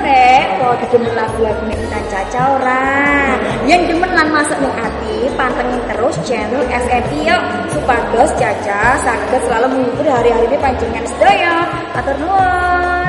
rek. Kok demen lagu-lagu caca ora. Yang demen lan masuk ning pantengin terus channel FMI yuk supados caca saged selalu menghibur hari-hari ini panjenengan sedaya. Atur nuwun.